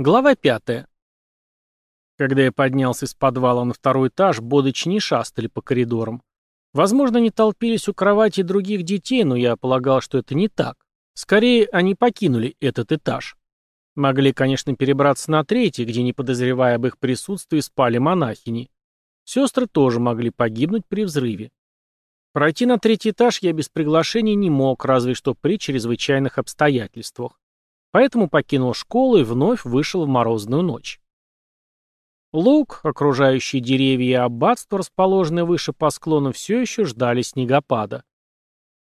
Глава пятая. Когда я поднялся из подвала на второй этаж, бодычи не шастали по коридорам. Возможно, они толпились у кровати других детей, но я полагал, что это не так. Скорее, они покинули этот этаж. Могли, конечно, перебраться на третий, где, не подозревая об их присутствии, спали монахини. Сестры тоже могли погибнуть при взрыве. Пройти на третий этаж я без приглашения не мог, разве что при чрезвычайных обстоятельствах. Поэтому покинул школу и вновь вышел в морозную ночь. Луг, окружающие деревья и аббатство, расположенные выше по склону, все еще ждали снегопада.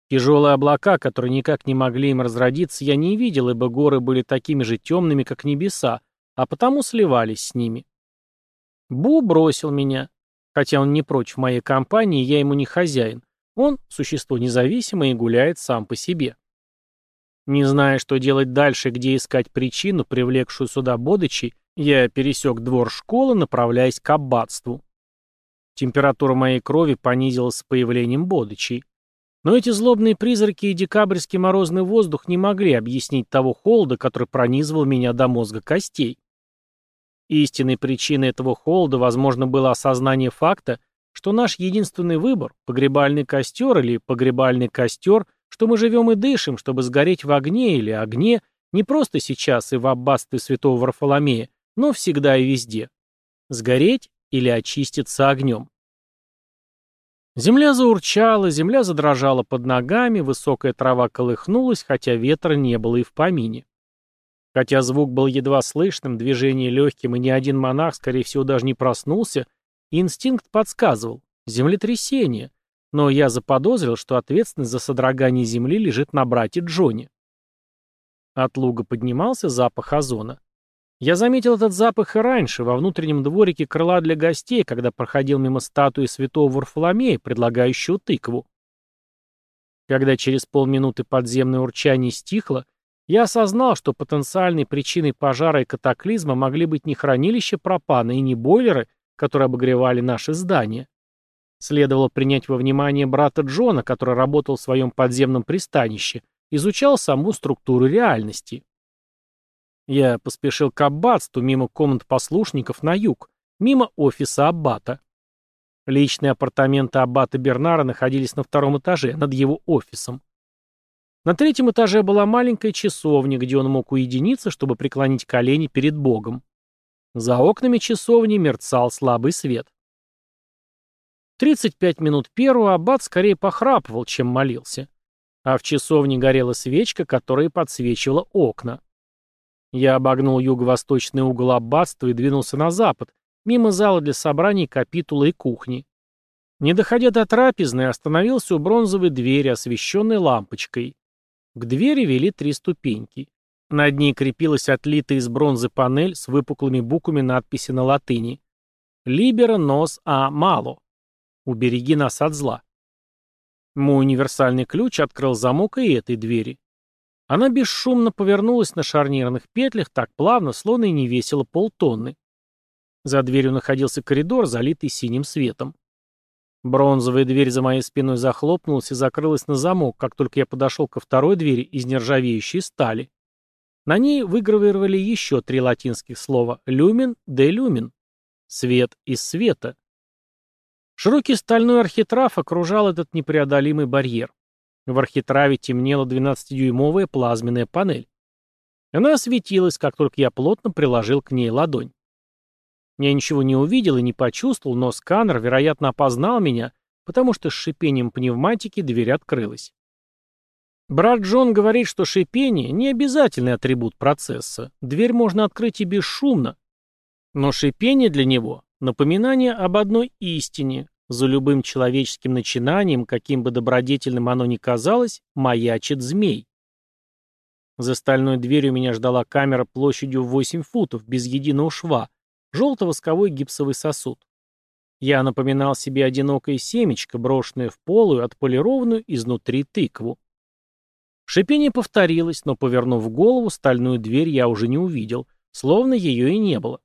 Тяжелые облака, которые никак не могли им разродиться, я не видел, ибо горы были такими же темными, как небеса, а потому сливались с ними. Бу бросил меня. Хотя он не прочь в моей компании, я ему не хозяин. Он – существо независимое и гуляет сам по себе. Не зная, что делать дальше, где искать причину, привлекшую сюда Бодычей, я пересек двор школы, направляясь к аббатству. Температура моей крови понизилась с появлением Бодычей. Но эти злобные призраки и декабрьский морозный воздух не могли объяснить того холода, который пронизывал меня до мозга костей. Истинной причиной этого холода, возможно, было осознание факта, что наш единственный выбор – погребальный костер или погребальный костер – что мы живем и дышим, чтобы сгореть в огне или огне, не просто сейчас и в аббатстве святого Варфоломея, но всегда и везде. Сгореть или очиститься огнем. Земля заурчала, земля задрожала под ногами, высокая трава колыхнулась, хотя ветра не было и в помине. Хотя звук был едва слышным, движение легким, и ни один монах, скорее всего, даже не проснулся, инстинкт подсказывал – землетрясение, но я заподозрил, что ответственность за содрогание земли лежит на брате Джонни. От луга поднимался запах озона. Я заметил этот запах и раньше, во внутреннем дворике крыла для гостей, когда проходил мимо статуи святого Варфоломея, предлагающего тыкву. Когда через полминуты подземное урчание стихло, я осознал, что потенциальной причиной пожара и катаклизма могли быть не хранилища пропана и не бойлеры, которые обогревали наши здания. Следовало принять во внимание брата Джона, который работал в своем подземном пристанище, изучал саму структуру реальности. Я поспешил к аббатству, мимо комнат послушников на юг, мимо офиса аббата. Личные апартаменты аббата Бернара находились на втором этаже, над его офисом. На третьем этаже была маленькая часовня, где он мог уединиться, чтобы преклонить колени перед Богом. За окнами часовни мерцал слабый свет. 35 минут первого аббат скорее похрапывал, чем молился. А в часовне горела свечка, которая подсвечивала окна. Я обогнул юго-восточный угол аббатства и двинулся на запад, мимо зала для собраний, капитула и кухни. Не доходя до трапезной, остановился у бронзовой двери, освещенной лампочкой. К двери вели три ступеньки. Над ней крепилась отлитая из бронзы панель с выпуклыми буквами надписи на латыни. «Libera nos a malo» Убереги нас от зла. Мой универсальный ключ открыл замок и этой двери. Она бесшумно повернулась на шарнирных петлях так плавно, словно и не весила полтонны. За дверью находился коридор, залитый синим светом. Бронзовая дверь за моей спиной захлопнулась и закрылась на замок, как только я подошел ко второй двери из нержавеющей стали. На ней выгравировали еще три латинских слова «люмен» де люмен» — «свет из света». Широкий стальной архитрав окружал этот непреодолимый барьер. В архитраве темнела 12-дюймовая плазменная панель. Она осветилась, как только я плотно приложил к ней ладонь. Я ничего не увидел и не почувствовал, но сканер, вероятно, опознал меня, потому что с шипением пневматики дверь открылась. Брат Джон говорит, что шипение – не обязательный атрибут процесса. Дверь можно открыть и бесшумно. Но шипение для него Напоминание об одной истине. За любым человеческим начинанием, каким бы добродетельным оно ни казалось, маячит змей. За стальной дверью меня ждала камера площадью в 8 футов, без единого шва, желто-восковой гипсовый сосуд. Я напоминал себе одинокое семечко, брошенное в полую, отполированную изнутри тыкву. Шипение повторилось, но, повернув голову, стальную дверь я уже не увидел, словно ее и не было.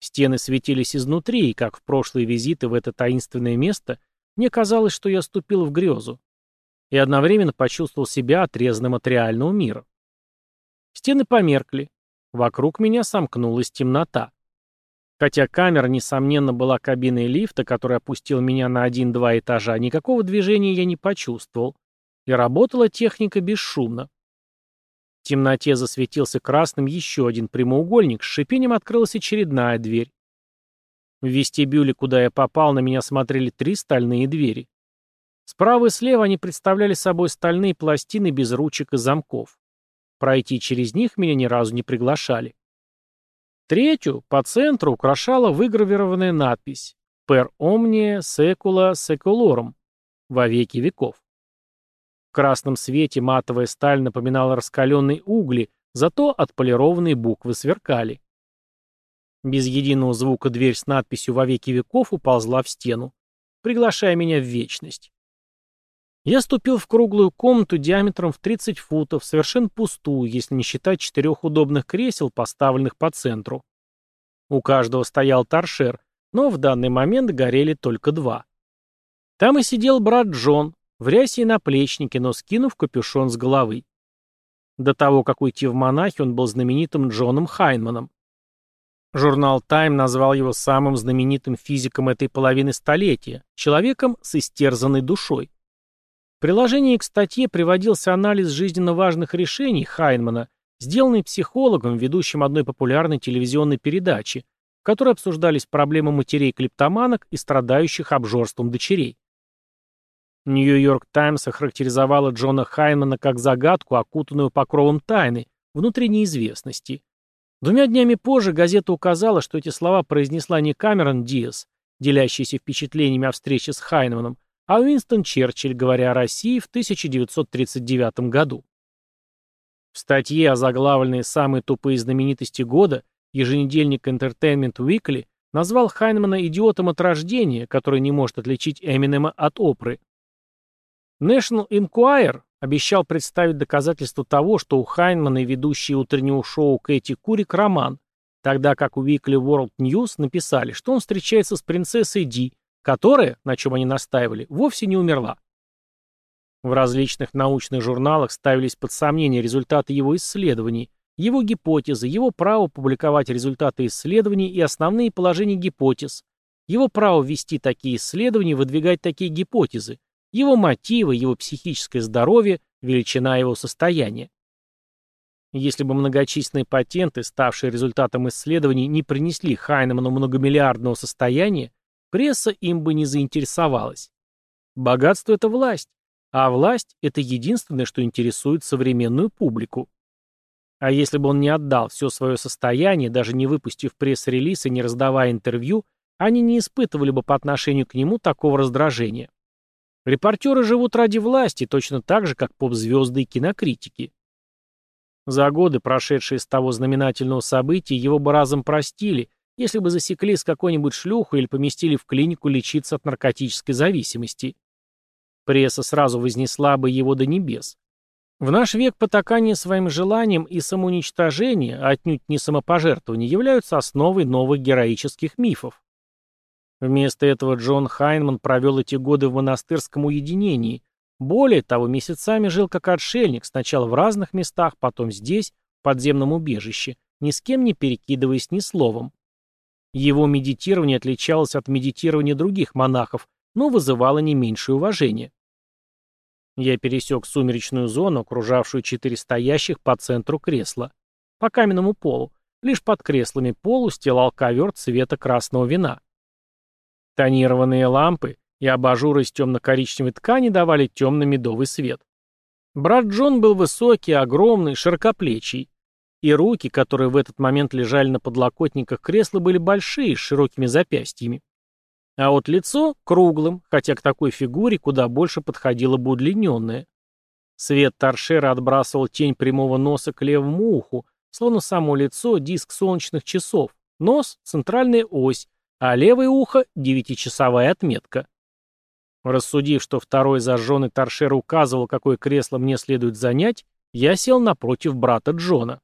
Стены светились изнутри, и, как в прошлые визиты в это таинственное место, мне казалось, что я ступил в грезу. И одновременно почувствовал себя отрезанным от реального мира. Стены померкли. Вокруг меня сомкнулась темнота. Хотя камера, несомненно, была кабиной лифта, который опустил меня на один-два этажа, никакого движения я не почувствовал. И работала техника бесшумно. Темноте засветился красным еще один прямоугольник, с шипением открылась очередная дверь. В вестибюле, куда я попал, на меня смотрели три стальные двери. Справа и слева они представляли собой стальные пластины без ручек и замков. Пройти через них меня ни разу не приглашали. Третью, по центру, украшала выгравированная надпись «Per omnia secula seculorum» — «Во веки веков». В красном свете матовая сталь напоминала раскаленные угли, зато отполированные буквы сверкали. Без единого звука дверь с надписью «Во веки веков» уползла в стену, приглашая меня в вечность. Я ступил в круглую комнату диаметром в 30 футов, совершенно пустую, если не считать четырех удобных кресел, поставленных по центру. У каждого стоял торшер, но в данный момент горели только два. Там и сидел брат Джон, в рясе и наплечнике, но скинув капюшон с головы. До того, как уйти в монахи, он был знаменитым Джоном Хайнманом. Журнал «Тайм» назвал его самым знаменитым физиком этой половины столетия, человеком с истерзанной душой. В приложении к статье приводился анализ жизненно важных решений Хайнмана, сделанный психологом, ведущим одной популярной телевизионной передачи, в которой обсуждались проблемы матерей-клептоманок и страдающих обжорством дочерей. Нью-Йорк Таймс охарактеризовала Джона Хайнмана как загадку, окутанную покровом тайны, внутренней известности. Двумя днями позже газета указала, что эти слова произнесла не Камерон Диас, делящийся впечатлениями о встрече с Хайнманом, а Уинстон Черчилль, говоря о России в 1939 году. В статье, озаглавленной «Самые тупые знаменитости года», еженедельник Entertainment Weekly назвал Хайнмана идиотом от рождения, который не может отличить Эминема от Опры, National Enquirer обещал представить доказательства того, что у Хайнмана и ведущей утреннего шоу Кэти Курик роман, тогда как у Weekly World News написали, что он встречается с принцессой Ди, которая, на чем они настаивали, вовсе не умерла. В различных научных журналах ставились под сомнение результаты его исследований, его гипотезы, его право публиковать результаты исследований и основные положения гипотез, его право вести такие исследования и выдвигать такие гипотезы, его мотивы, его психическое здоровье, величина его состояния. Если бы многочисленные патенты, ставшие результатом исследований, не принесли Хайнеману многомиллиардного состояния, пресса им бы не заинтересовалась. Богатство – это власть, а власть – это единственное, что интересует современную публику. А если бы он не отдал все свое состояние, даже не выпустив пресс-релиз и не раздавая интервью, они не испытывали бы по отношению к нему такого раздражения. Репортеры живут ради власти, точно так же, как поп-звезды и кинокритики. За годы, прошедшие с того знаменательного события, его бы разом простили, если бы засекли с какой-нибудь шлюху или поместили в клинику лечиться от наркотической зависимости. Пресса сразу вознесла бы его до небес. В наш век потакание своим желанием и самоуничтожение, а отнюдь не самопожертвование, являются основой новых героических мифов. Вместо этого Джон Хайнман провел эти годы в монастырском уединении. Более того, месяцами жил как отшельник, сначала в разных местах, потом здесь, в подземном убежище, ни с кем не перекидываясь ни словом. Его медитирование отличалось от медитирования других монахов, но вызывало не меньшее уважение. Я пересек сумеречную зону, окружавшую четыре стоящих по центру кресла. По каменному полу. Лишь под креслами полу стелал ковер цвета красного вина. Тонированные лампы и абажуры из темно-коричневой ткани давали темно-медовый свет. Брат Джон был высокий, огромный, широкоплечий. И руки, которые в этот момент лежали на подлокотниках кресла, были большие, с широкими запястьями. А вот лицо круглым, хотя к такой фигуре куда больше подходило бы удлиненное. Свет торшера отбрасывал тень прямого носа к левому уху, словно само лицо — диск солнечных часов, нос — центральная ось, а левое ухо — девятичасовая отметка. Рассудив, что второй зажженный торшер указывал, какое кресло мне следует занять, я сел напротив брата Джона.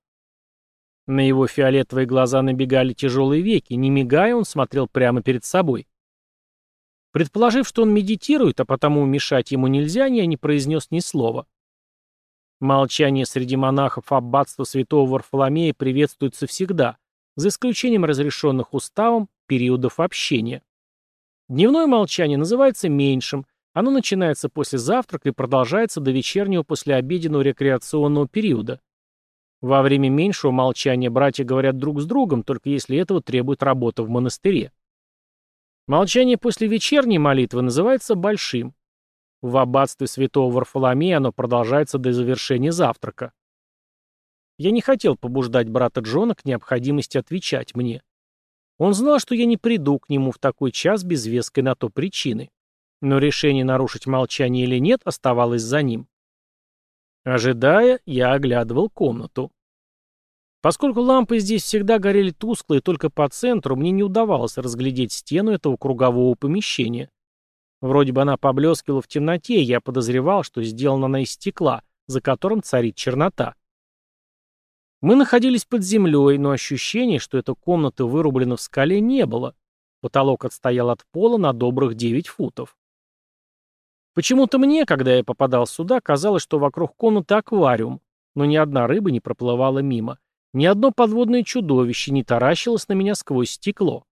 На его фиолетовые глаза набегали тяжелые веки, не мигая, он смотрел прямо перед собой. Предположив, что он медитирует, а потому мешать ему нельзя, я не произнес ни слова. Молчание среди монахов аббатства святого Варфоломея приветствуется всегда, за исключением разрешенных уставом периодов общения. Дневное молчание называется меньшим, оно начинается после завтрака и продолжается до вечернего послеобеденного рекреационного периода. Во время меньшего молчания братья говорят друг с другом, только если этого требует работа в монастыре. Молчание после вечерней молитвы называется большим. В аббатстве святого Варфоломея оно продолжается до завершения завтрака. Я не хотел побуждать брата Джона к необходимости отвечать мне. Он знал, что я не приду к нему в такой час без веской на то причины. Но решение нарушить молчание или нет оставалось за ним. Ожидая, я оглядывал комнату. Поскольку лампы здесь всегда горели тускло и только по центру, мне не удавалось разглядеть стену этого кругового помещения. Вроде бы она поблескивала в темноте, я подозревал, что сделана она из стекла, за которым царит чернота. Мы находились под землей, но ощущения, что эта комната вырублена в скале, не было. Потолок отстоял от пола на добрых 9 футов. Почему-то мне, когда я попадал сюда, казалось, что вокруг комнаты аквариум, но ни одна рыба не проплывала мимо. Ни одно подводное чудовище не таращилось на меня сквозь стекло.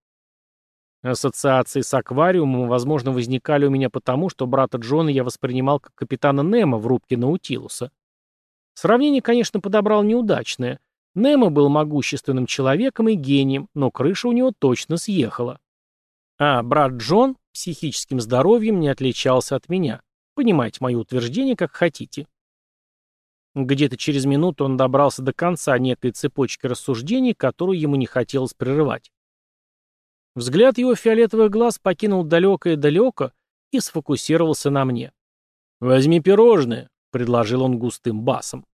Ассоциации с аквариумом, возможно, возникали у меня потому, что брата Джона я воспринимал как капитана Немо в рубке Наутилуса. Сравнение, конечно, подобрал неудачное. Немо был могущественным человеком и гением, но крыша у него точно съехала. А брат Джон психическим здоровьем не отличался от меня. Понимаете мое утверждение, как хотите. Где-то через минуту он добрался до конца некой цепочки рассуждений, которую ему не хотелось прерывать. Взгляд его фиолетовых глаз покинул далекое-далеко и сфокусировался на мне. «Возьми пирожное», — предложил он густым басом.